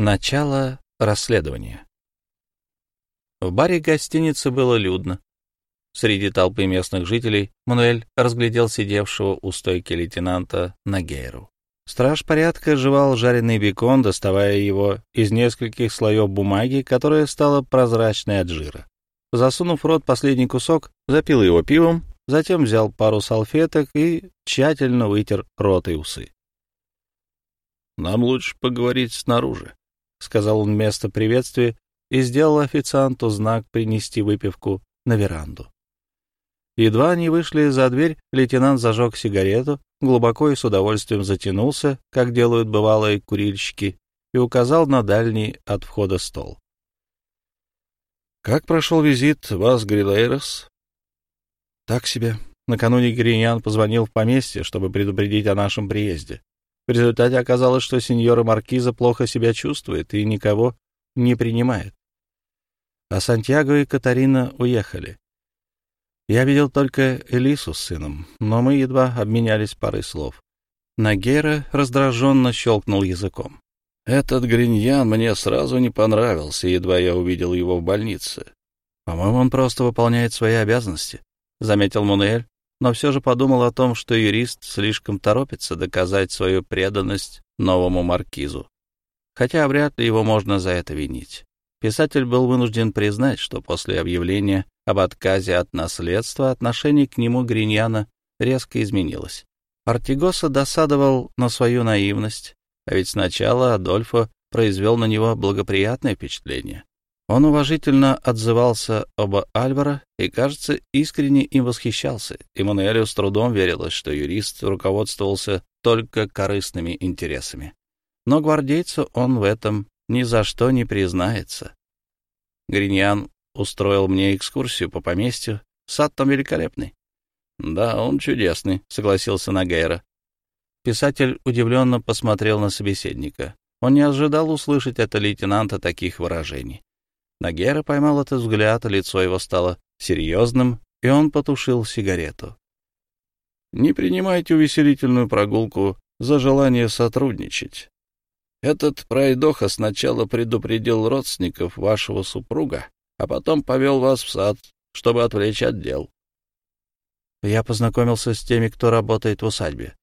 Начало расследования. В баре гостиницы было людно. Среди толпы местных жителей Мануэль разглядел сидевшего у стойки лейтенанта Нагейру. Страж порядка жевал жареный бекон, доставая его из нескольких слоев бумаги, которая стала прозрачной от жира. Засунув в рот последний кусок, запил его пивом, затем взял пару салфеток и тщательно вытер рот и усы. «Нам лучше поговорить снаружи», — сказал он вместо приветствия и сделал официанту знак принести выпивку на веранду. Едва они вышли за дверь, лейтенант зажег сигарету, глубоко и с удовольствием затянулся, как делают бывалые курильщики, и указал на дальний от входа стол. «Как прошел визит вас, Грилейрос?» «Так себе. Накануне Гриньян позвонил в поместье, чтобы предупредить о нашем приезде. В результате оказалось, что сеньора Маркиза плохо себя чувствует и никого не принимает. А Сантьяго и Катарина уехали. Я видел только Элису с сыном, но мы едва обменялись парой слов. Нагера раздраженно щелкнул языком. «Этот Гриньян мне сразу не понравился, едва я увидел его в больнице. По-моему, он просто выполняет свои обязанности», — заметил Мунуэль, но все же подумал о том, что юрист слишком торопится доказать свою преданность новому маркизу. Хотя вряд ли его можно за это винить. Писатель был вынужден признать, что после объявления об отказе от наследства отношение к нему Гриньяна резко изменилось. Артигоса досадовал на свою наивность, а ведь сначала Адольфо произвел на него благоприятное впечатление. Он уважительно отзывался об Альваро и, кажется, искренне им восхищался. Эммануэлю с трудом верилось, что юрист руководствовался только корыстными интересами. Но гвардейцу он в этом ни за что не признается. Гриньян устроил мне экскурсию по поместью. Сад там великолепный. — Да, он чудесный, — согласился Нагайра. Писатель удивленно посмотрел на собеседника. Он не ожидал услышать от лейтенанта таких выражений. Нагера поймал этот взгляд, лицо его стало серьезным, и он потушил сигарету. «Не принимайте увеселительную прогулку за желание сотрудничать. Этот пройдоха сначала предупредил родственников вашего супруга, а потом повел вас в сад, чтобы отвлечь от дел. Я познакомился с теми, кто работает в усадьбе.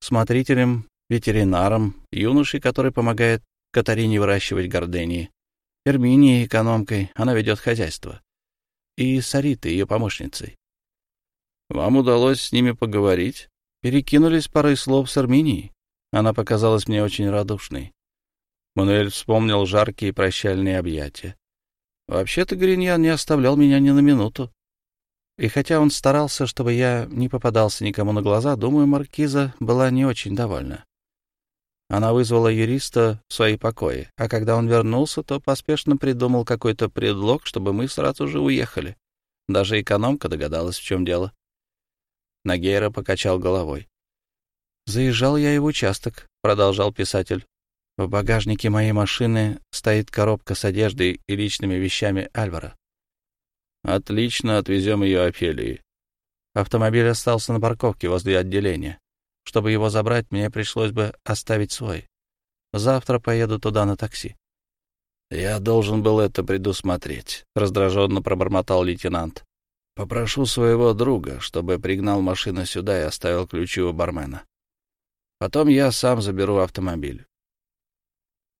Смотрителем, ветеринаром, юношей, который помогает Катарине выращивать гордении, Эрминией, экономкой, она ведет хозяйство, и Саритой, ее помощницей. Вам удалось с ними поговорить? Перекинулись парой слов с Арминией. Она показалась мне очень радушной. Мануэль вспомнил жаркие прощальные объятия. Вообще-то Гриньян не оставлял меня ни на минуту. И хотя он старался, чтобы я не попадался никому на глаза, думаю, маркиза была не очень довольна. Она вызвала юриста в свои покои, а когда он вернулся, то поспешно придумал какой-то предлог, чтобы мы сразу же уехали. Даже экономка догадалась, в чем дело. Нагейра покачал головой. «Заезжал я и в участок», — продолжал писатель. «В багажнике моей машины стоит коробка с одеждой и личными вещами Альвара». «Отлично, отвезем ее Офелии». Автомобиль остался на парковке возле отделения. Чтобы его забрать, мне пришлось бы оставить свой. Завтра поеду туда на такси. «Я должен был это предусмотреть», — раздраженно пробормотал лейтенант. «Попрошу своего друга, чтобы пригнал машину сюда и оставил ключи у бармена. Потом я сам заберу автомобиль».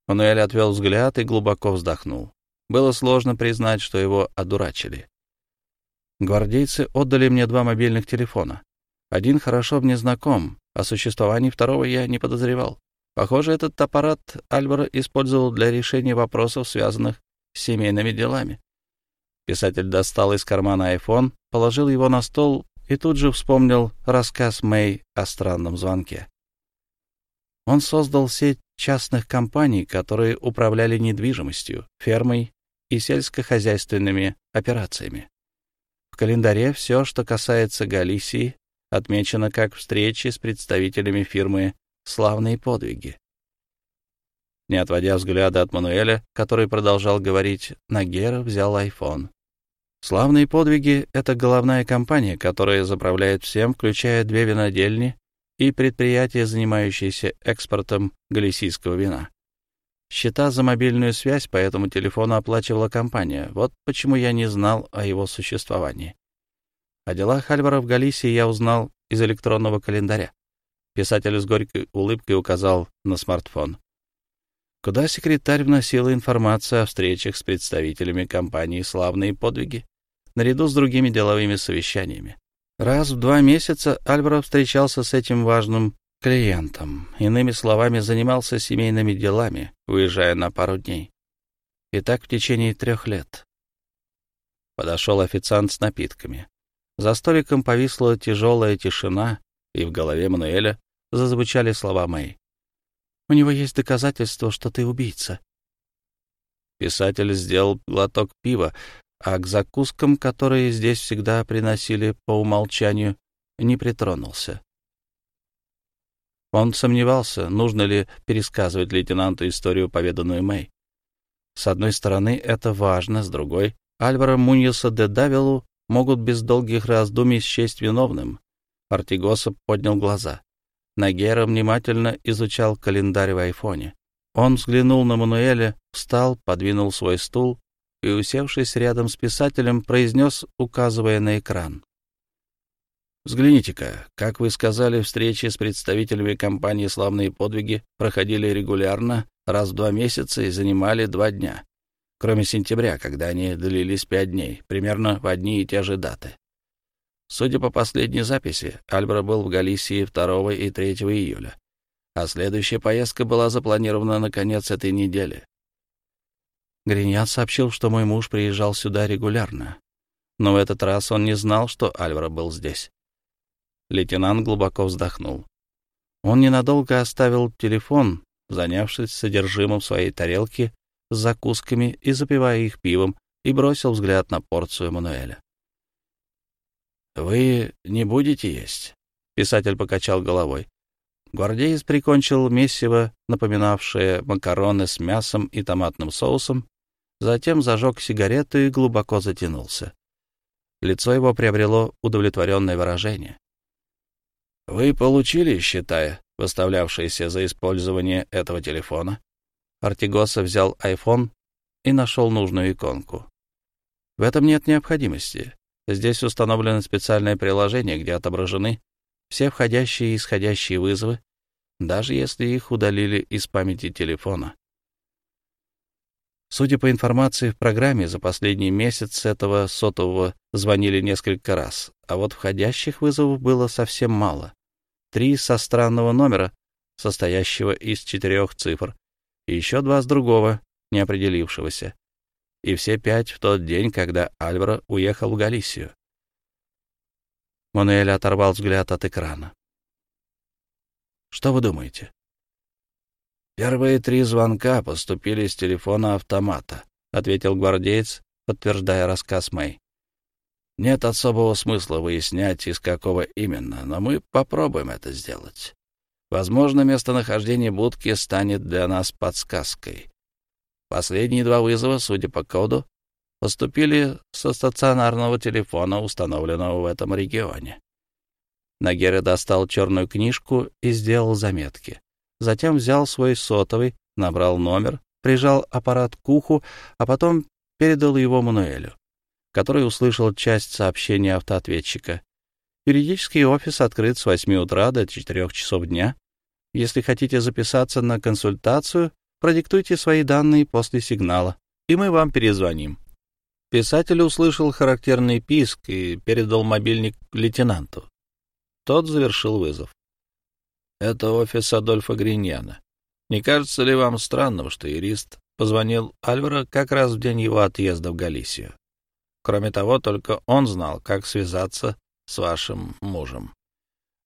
Мануэль отвел взгляд и глубоко вздохнул. Было сложно признать, что его одурачили. Гвардейцы отдали мне два мобильных телефона. Один хорошо мне знаком, о существовании второго я не подозревал. Похоже, этот аппарат Альвара использовал для решения вопросов, связанных с семейными делами. Писатель достал из кармана iPhone, положил его на стол и тут же вспомнил рассказ Мэй о странном звонке. Он создал сеть частных компаний, которые управляли недвижимостью, фермой и сельскохозяйственными операциями. В календаре все, что касается Галисии, отмечено как встречи с представителями фирмы «Славные подвиги». Не отводя взгляда от Мануэля, который продолжал говорить, Нагера взял айфон. «Славные подвиги» — это головная компания, которая заправляет всем, включая две винодельни и предприятия, занимающиеся экспортом галисийского вина. Счета за мобильную связь по этому телефону оплачивала компания. Вот почему я не знал о его существовании. О делах Альвара в Галисии я узнал из электронного календаря. Писатель с горькой улыбкой указал на смартфон. Куда секретарь вносила информацию о встречах с представителями компании «Славные подвиги», наряду с другими деловыми совещаниями. Раз в два месяца Альваро встречался с этим важным клиентом, иными словами, занимался семейными делами, уезжая на пару дней. И так в течение трех лет. Подошел официант с напитками. За столиком повисла тяжелая тишина, и в голове Мануэля зазвучали слова Мэй. «У него есть доказательство, что ты убийца». Писатель сделал глоток пива, а к закускам, которые здесь всегда приносили по умолчанию, не притронулся. Он сомневался, нужно ли пересказывать лейтенанту историю, поведанную Мэй. С одной стороны, это важно, с другой, Альвара Муньеса де Давилу могут без долгих раздумий счесть виновным. Артигоса поднял глаза. Нагера внимательно изучал календарь в айфоне. Он взглянул на Мануэля, встал, подвинул свой стул и, усевшись рядом с писателем, произнес, указывая на экран. Взгляните-ка, как вы сказали, встречи с представителями компании «Славные подвиги» проходили регулярно, раз в два месяца и занимали два дня, кроме сентября, когда они длились пять дней, примерно в одни и те же даты. Судя по последней записи, Альбро был в Галисии 2 и 3 июля, а следующая поездка была запланирована на конец этой недели. Гриньян сообщил, что мой муж приезжал сюда регулярно, но в этот раз он не знал, что Альваро был здесь. Лейтенант глубоко вздохнул. Он ненадолго оставил телефон, занявшись содержимым своей тарелки с закусками и запивая их пивом, и бросил взгляд на порцию Мануэля. «Вы не будете есть?» — писатель покачал головой. Гвардеец прикончил месиво, напоминавшее макароны с мясом и томатным соусом, затем зажег сигарету и глубоко затянулся. Лицо его приобрело удовлетворенное выражение. Вы получили счета, выставлявшиеся за использование этого телефона? Артигоса взял iPhone и нашел нужную иконку. В этом нет необходимости. Здесь установлено специальное приложение, где отображены все входящие и исходящие вызовы, даже если их удалили из памяти телефона. Судя по информации в программе, за последний месяц этого сотового звонили несколько раз, а вот входящих вызовов было совсем мало. Три со странного номера, состоящего из четырех цифр, и еще два с другого, неопределившегося. И все пять в тот день, когда Альваро уехал в Галисию. Мануэль оторвал взгляд от экрана. «Что вы думаете?» «Первые три звонка поступили с телефона автомата», — ответил гвардеец, подтверждая рассказ Мэй. «Нет особого смысла выяснять, из какого именно, но мы попробуем это сделать. Возможно, местонахождение будки станет для нас подсказкой. Последние два вызова, судя по коду, поступили со стационарного телефона, установленного в этом регионе. Нагера достал черную книжку и сделал заметки затем взял свой сотовый, набрал номер, прижал аппарат к уху, а потом передал его Мануэлю, который услышал часть сообщения автоответчика. Юридический офис открыт с 8 утра до 4 часов дня. Если хотите записаться на консультацию, продиктуйте свои данные после сигнала, и мы вам перезвоним. Писатель услышал характерный писк и передал мобильник лейтенанту. Тот завершил вызов. Это офис Адольфа Гриньяна. Не кажется ли вам странным, что юрист позвонил Альваро как раз в день его отъезда в Галисию? Кроме того, только он знал, как связаться с вашим мужем.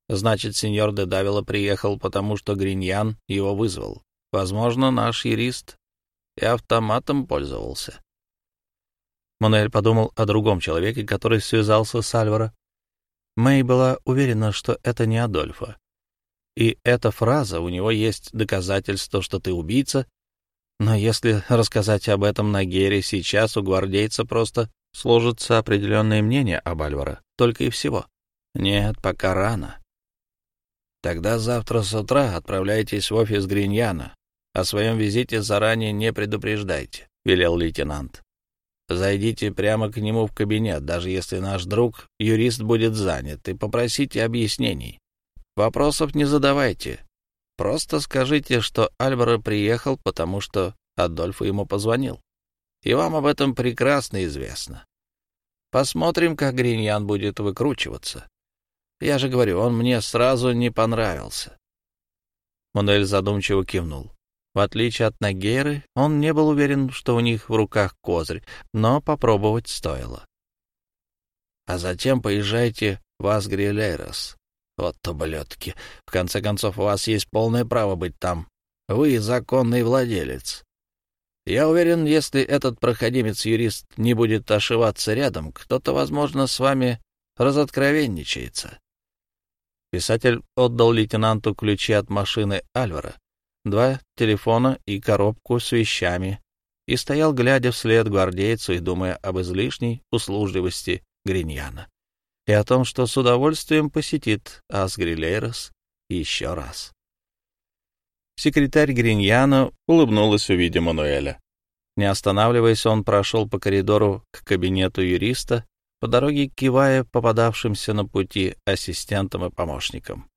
Значит, сеньор де Давила приехал, потому что Гриньян его вызвал. Возможно, наш юрист и автоматом пользовался. Мануэль подумал о другом человеке, который связался с Альваро. Мэй была уверена, что это не Адольфа. И эта фраза, у него есть доказательство, что ты убийца. Но если рассказать об этом на Гере сейчас, у гвардейца просто сложится определенное мнение об Альваро. Только и всего. Нет, пока рано. Тогда завтра с утра отправляйтесь в офис Гриньяна. О своем визите заранее не предупреждайте, — велел лейтенант. Зайдите прямо к нему в кабинет, даже если наш друг, юрист, будет занят, и попросите объяснений. Вопросов не задавайте. Просто скажите, что Альваро приехал, потому что Адольфо ему позвонил. И вам об этом прекрасно известно. Посмотрим, как Гриньян будет выкручиваться. Я же говорю, он мне сразу не понравился. Мануэль задумчиво кивнул. В отличие от Нагеры, он не был уверен, что у них в руках козырь, но попробовать стоило. А затем поезжайте в Асгрилейрос. Вот таблетки. В конце концов, у вас есть полное право быть там. Вы законный владелец. Я уверен, если этот проходимец-юрист не будет ошиваться рядом, кто-то, возможно, с вами разоткровенничается. Писатель отдал лейтенанту ключи от машины Альвара, два телефона и коробку с вещами, и стоял, глядя вслед гвардейцу и думая об излишней услужливости Гриньяна и о том, что с удовольствием посетит Асгрилейрос еще раз. Секретарь Гриньяна улыбнулась, увидя Мануэля. Не останавливаясь, он прошел по коридору к кабинету юриста, по дороге кивая попадавшимся на пути ассистентам и помощникам.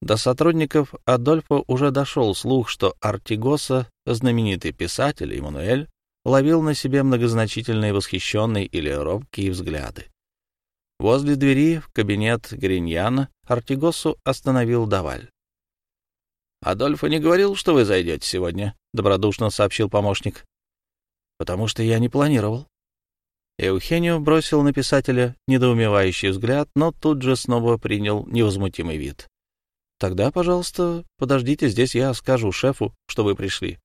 До сотрудников Адольфа уже дошел слух, что Артигоса, знаменитый писатель Эммануэль, ловил на себе многозначительные восхищенные или робкие взгляды. Возле двери в кабинет Гриньяна Артигосу остановил Даваль. — Адольфа не говорил, что вы зайдете сегодня? — добродушно сообщил помощник. — Потому что я не планировал. Эухенио бросил на писателя недоумевающий взгляд, но тут же снова принял невозмутимый вид. Тогда, пожалуйста, подождите здесь, я скажу шефу, что вы пришли.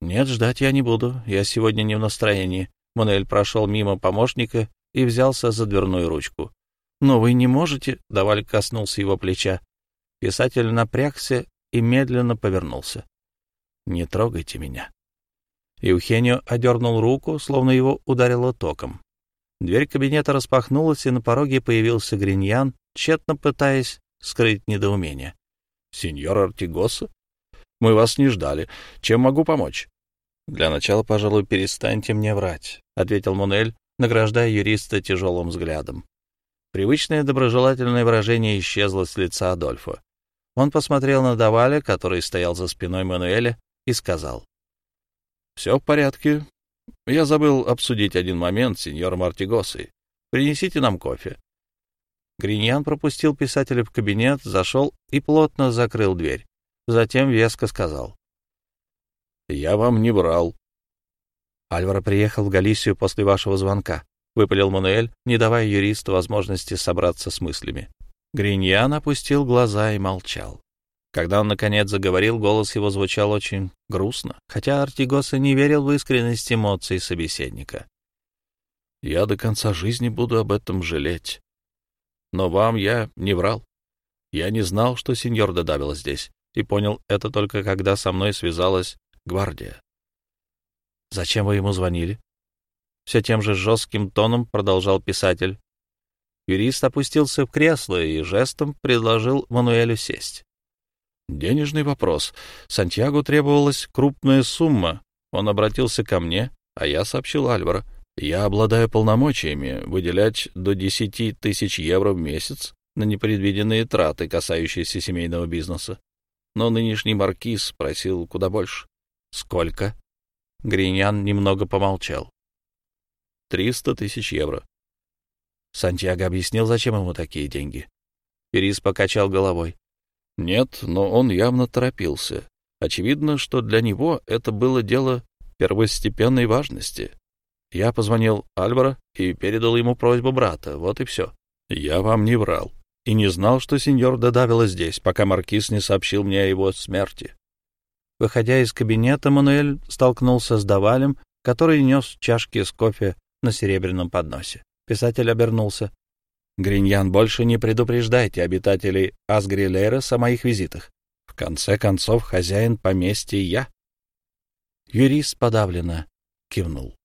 Нет, ждать я не буду, я сегодня не в настроении. Мануэль прошел мимо помощника и взялся за дверную ручку. Но вы не можете, Даваль коснулся его плеча. Писатель напрягся и медленно повернулся. Не трогайте меня. Евхенио одернул руку, словно его ударило током. Дверь кабинета распахнулась, и на пороге появился Гриньян, тщетно пытаясь скрыть недоумение. — Сеньор Артигоса? Мы вас не ждали. Чем могу помочь? — Для начала, пожалуй, перестаньте мне врать, — ответил Мунель, награждая юриста тяжелым взглядом. Привычное доброжелательное выражение исчезло с лица Адольфа. Он посмотрел на Даваля, который стоял за спиной Мануэля, и сказал. — Все в порядке. Я забыл обсудить один момент с сеньором Артигосой. Принесите нам кофе. Гриньян пропустил писателя в кабинет, зашел и плотно закрыл дверь. Затем веско сказал. — Я вам не брал. — Альвара приехал в Галисию после вашего звонка, — выпалил Мануэль, не давая юристу возможности собраться с мыслями. Гриньян опустил глаза и молчал. Когда он, наконец, заговорил, голос его звучал очень грустно, хотя Артигоса не верил в искренность эмоций собеседника. — Я до конца жизни буду об этом жалеть. Но вам я не врал. Я не знал, что сеньор Дедавила здесь, и понял это только когда со мной связалась гвардия. Зачем вы ему звонили? Все тем же жестким тоном продолжал писатель. Юрист опустился в кресло и жестом предложил Мануэлю сесть. Денежный вопрос. Сантьяго требовалась крупная сумма. Он обратился ко мне, а я сообщил Альваро. Я обладаю полномочиями выделять до 10 тысяч евро в месяц на непредвиденные траты, касающиеся семейного бизнеса. Но нынешний маркиз просил куда больше. Сколько? Гриньян немного помолчал. Триста тысяч евро. Сантьяго объяснил, зачем ему такие деньги. Перис покачал головой. Нет, но он явно торопился. Очевидно, что для него это было дело первостепенной важности. Я позвонил Альваро и передал ему просьбу брата. Вот и все. Я вам не врал. И не знал, что сеньор Дедавила здесь, пока маркиз не сообщил мне о его смерти. Выходя из кабинета, Мануэль столкнулся с Давалем, который нес чашки с кофе на серебряном подносе. Писатель обернулся. «Гриньян, больше не предупреждайте обитателей Асгрилейрос о моих визитах. В конце концов, хозяин поместья я». Юрист подавленно кивнул.